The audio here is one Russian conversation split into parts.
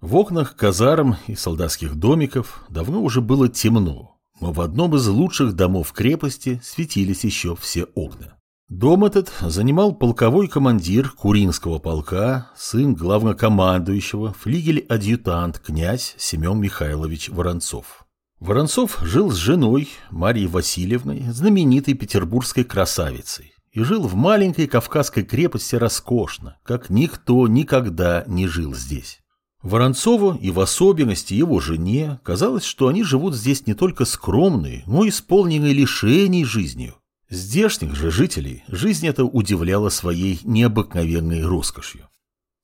В окнах казарм и солдатских домиков давно уже было темно, но в одном из лучших домов крепости светились еще все окна. Дом этот занимал полковой командир Куринского полка, сын главнокомандующего, флигель-адъютант князь Семен Михайлович Воронцов. Воронцов жил с женой Марией Васильевной, знаменитой петербургской красавицей, и жил в маленькой кавказской крепости роскошно, как никто никогда не жил здесь. Воронцову и в особенности его жене казалось, что они живут здесь не только скромной, но и исполненной лишений жизнью. Здешних же жителей жизнь эта удивляла своей необыкновенной роскошью.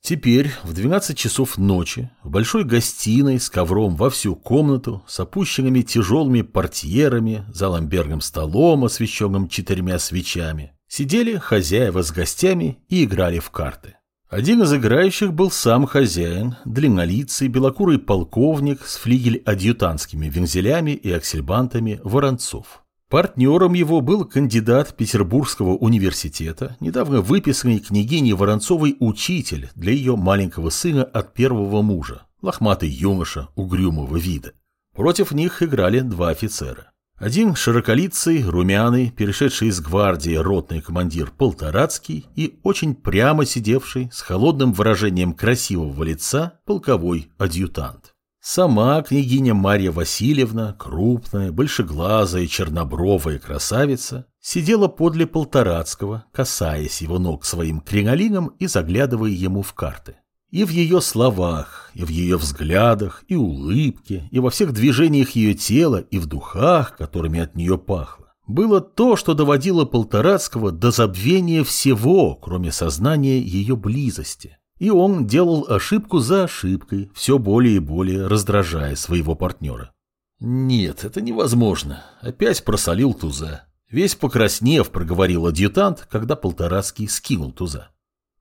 Теперь в 12 часов ночи в большой гостиной с ковром во всю комнату, с опущенными тяжелыми портьерами, за ламбергом столом, освещенным четырьмя свечами, сидели хозяева с гостями и играли в карты. Один из играющих был сам хозяин, длиннолицый, белокурый полковник с флигель-адъютантскими вензелями и аксельбантами Воронцов. Партнером его был кандидат Петербургского университета, недавно выписанный княгиней Воронцовой учитель для ее маленького сына от первого мужа, лохматый юноша угрюмого вида. Против них играли два офицера. Один широколицый, румяный, перешедший из гвардии ротный командир Полторацкий и очень прямо сидевший с холодным выражением красивого лица полковой адъютант. Сама княгиня Марья Васильевна, крупная, большеглазая, чернобровая красавица, сидела подле Полторацкого, касаясь его ног своим кринолином и заглядывая ему в карты. И в ее словах, и в ее взглядах, и улыбке, и во всех движениях ее тела, и в духах, которыми от нее пахло, было то, что доводило Полторацкого до забвения всего, кроме сознания ее близости. И он делал ошибку за ошибкой, все более и более раздражая своего партнера. «Нет, это невозможно. Опять просолил туза». Весь покраснев, проговорил адъютант, когда Полторацкий скинул туза.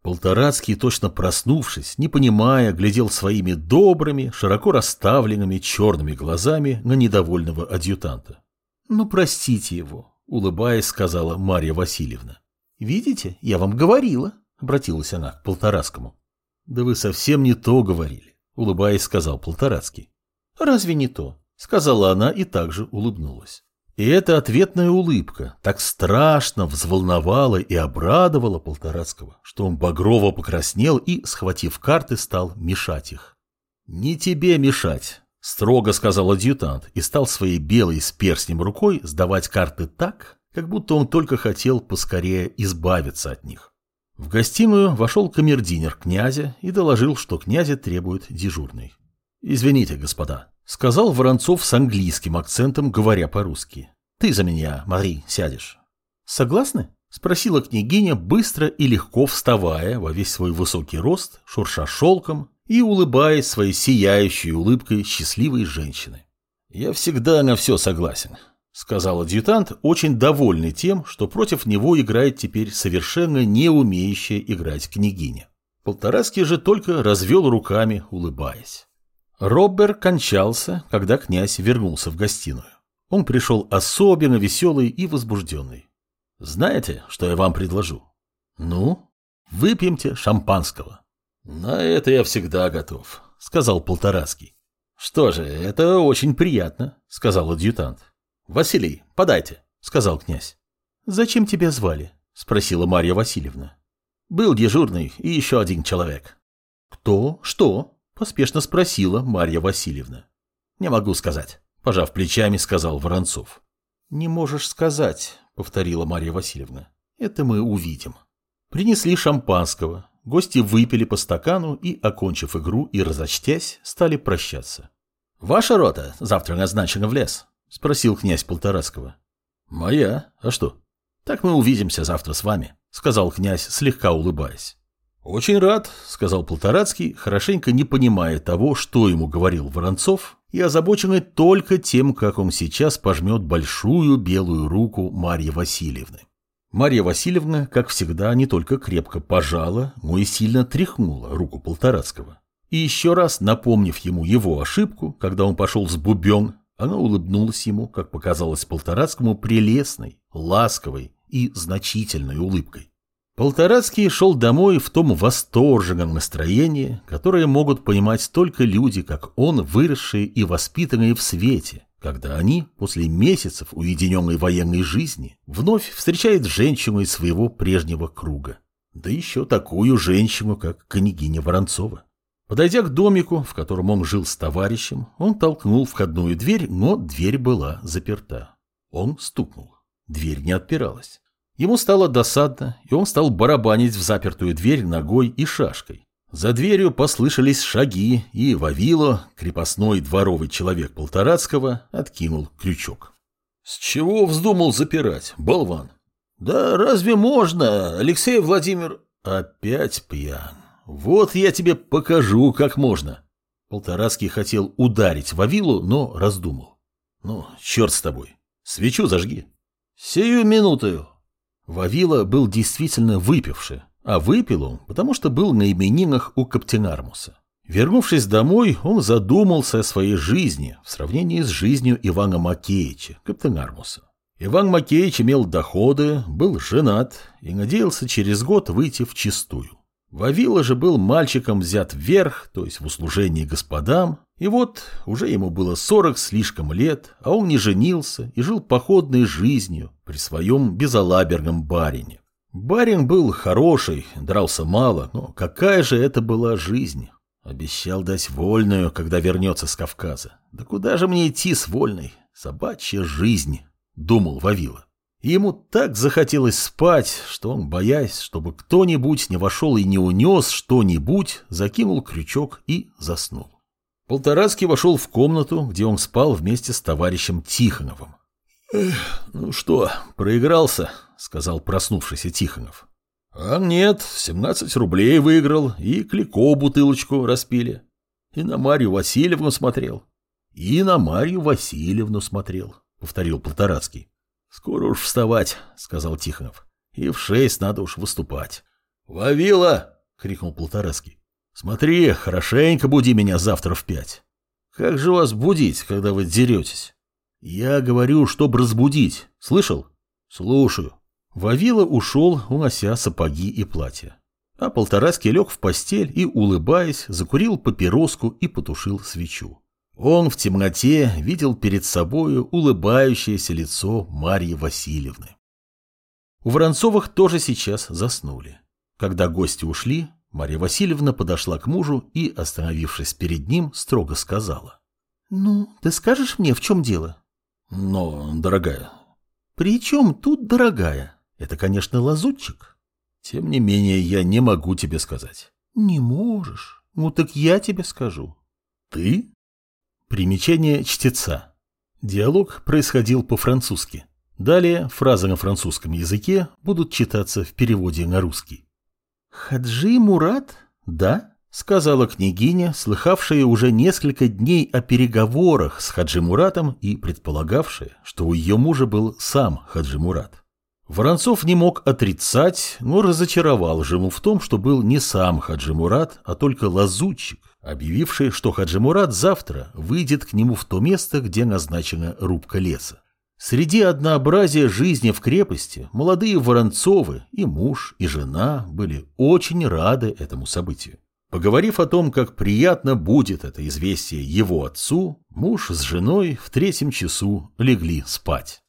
Полторацкий, точно проснувшись, не понимая, глядел своими добрыми, широко расставленными черными глазами на недовольного адъютанта. «Ну, простите его», — улыбаясь, сказала Марья Васильевна. «Видите, я вам говорила», — обратилась она к Полторацкому. «Да вы совсем не то говорили», — улыбаясь, сказал Полторацкий. «Разве не то?» — сказала она и также улыбнулась. И эта ответная улыбка так страшно взволновала и обрадовала Полторацкого, что он багрово покраснел и, схватив карты, стал мешать их. «Не тебе мешать», — строго сказал адъютант и стал своей белой с перстнем рукой сдавать карты так, как будто он только хотел поскорее избавиться от них. В гостиную вошел камердинер князя и доложил, что князя требует дежурный. «Извините, господа», — сказал Воронцов с английским акцентом, говоря по-русски. «Ты за меня, Мари, сядешь». «Согласны?» — спросила княгиня, быстро и легко вставая во весь свой высокий рост, шурша шелком и улыбаясь своей сияющей улыбкой счастливой женщины. «Я всегда на все согласен», сказал адъютант, очень довольный тем, что против него играет теперь совершенно не умеющая играть княгиня. Полторацкий же только развел руками, улыбаясь. Роббер кончался, когда князь вернулся в гостиную. Он пришел особенно веселый и возбужденный. «Знаете, что я вам предложу?» «Ну, выпьемте шампанского». «На это я всегда готов», — сказал Полторацкий. «Что же, это очень приятно», — сказал адъютант. «Василий, подайте», — сказал князь. «Зачем тебя звали?» — спросила Марья Васильевна. «Был дежурный и еще один человек». «Кто? Что?» — поспешно спросила Марья Васильевна. «Не могу сказать», — пожав плечами, сказал Воронцов. «Не можешь сказать», — повторила Марья Васильевна. «Это мы увидим». Принесли шампанского, гости выпили по стакану и, окончив игру и разочтясь, стали прощаться. «Ваша рота завтра назначена в лес», — спросил князь Полторацкого. «Моя? А что?» «Так мы увидимся завтра с вами», — сказал князь, слегка улыбаясь. «Очень рад», — сказал Полторацкий, хорошенько не понимая того, что ему говорил Воронцов, и озабоченный только тем, как он сейчас пожмет большую белую руку Марьи Васильевны. Марья Васильевна, как всегда, не только крепко пожала, но и сильно тряхнула руку Полторацкого. И еще раз напомнив ему его ошибку, когда он пошел с бубен, она улыбнулась ему, как показалось Полторацкому, прелестной, ласковой и значительной улыбкой. Полторацкий шел домой в том восторженном настроении, которое могут понимать только люди, как он, выросшие и воспитанные в свете, когда они, после месяцев уединенной военной жизни, вновь встречают женщину из своего прежнего круга. Да еще такую женщину, как княгиня Воронцова. Подойдя к домику, в котором он жил с товарищем, он толкнул входную дверь, но дверь была заперта. Он стукнул. Дверь не отпиралась. Ему стало досадно, и он стал барабанить в запертую дверь ногой и шашкой. За дверью послышались шаги, и Вавило, крепостной дворовый человек Полторацкого, откинул крючок. «С чего вздумал запирать, болван?» «Да разве можно, Алексей Владимир...» «Опять пьян. Вот я тебе покажу, как можно». Полторацкий хотел ударить Вавилу, но раздумал. «Ну, черт с тобой. Свечу зажги». «Сию минуту. Вавила был действительно выпивший, а выпил он, потому что был на именинах у Каптенармуса. Вернувшись домой, он задумался о своей жизни в сравнении с жизнью Ивана Макеича, Каптенармуса. Иван Макеич имел доходы, был женат и надеялся через год выйти в чистую. Вавила же был мальчиком взят вверх, то есть в услужении господам, и вот уже ему было сорок слишком лет, а он не женился и жил походной жизнью при своем безалаберном барине. Барин был хороший, дрался мало, но какая же это была жизнь? Обещал дать вольную, когда вернется с Кавказа. Да куда же мне идти с вольной? Собачья жизнь, думал Вавила. Ему так захотелось спать, что он, боясь, чтобы кто-нибудь не вошел и не унес что-нибудь, закинул крючок и заснул. Полторацкий вошел в комнату, где он спал вместе с товарищем Тихоновым. «Ну что, проигрался?» — сказал проснувшийся Тихонов. «А нет, 17 рублей выиграл и клико бутылочку распили. И на Марью Васильевну смотрел». «И на Марью Васильевну смотрел», — повторил Полторацкий. «Скоро уж вставать», — сказал Тихонов. «И в шесть надо уж выступать». «Вавила!» — крикнул Полторацкий. «Смотри, хорошенько буди меня завтра в пять». «Как же вас будить, когда вы деретесь?» «Я говорю, чтоб разбудить. Слышал?» «Слушаю». Вавила ушел, унося сапоги и платье. А Полторацкий лег в постель и, улыбаясь, закурил папироску и потушил свечу. Он в темноте видел перед собою улыбающееся лицо Марьи Васильевны. У Воронцовых тоже сейчас заснули. Когда гости ушли, Марья Васильевна подошла к мужу и, остановившись перед ним, строго сказала. «Ну, ты скажешь мне, в чем дело?» «Но, дорогая...» «При чем тут дорогая? Это, конечно, лазутчик. Тем не менее, я не могу тебе сказать». «Не можешь? Ну так я тебе скажу». «Ты?» Примечание чтеца. Диалог происходил по-французски. Далее фразы на французском языке будут читаться в переводе на русский. «Хаджи Мурат? Да?» — сказала княгиня, слыхавшая уже несколько дней о переговорах с Хаджи Муратом и предполагавшая, что у ее мужа был сам Хаджи Мурат. Воронцов не мог отрицать, но разочаровал жену в том, что был не сам Хаджи Мурат, а только лазутчик, объявивший, что Хаджи Мурат завтра выйдет к нему в то место, где назначена рубка леса. Среди однообразия жизни в крепости молодые Воронцовы и муж, и жена были очень рады этому событию. Поговорив о том, как приятно будет это известие его отцу, муж с женой в третьем часу легли спать.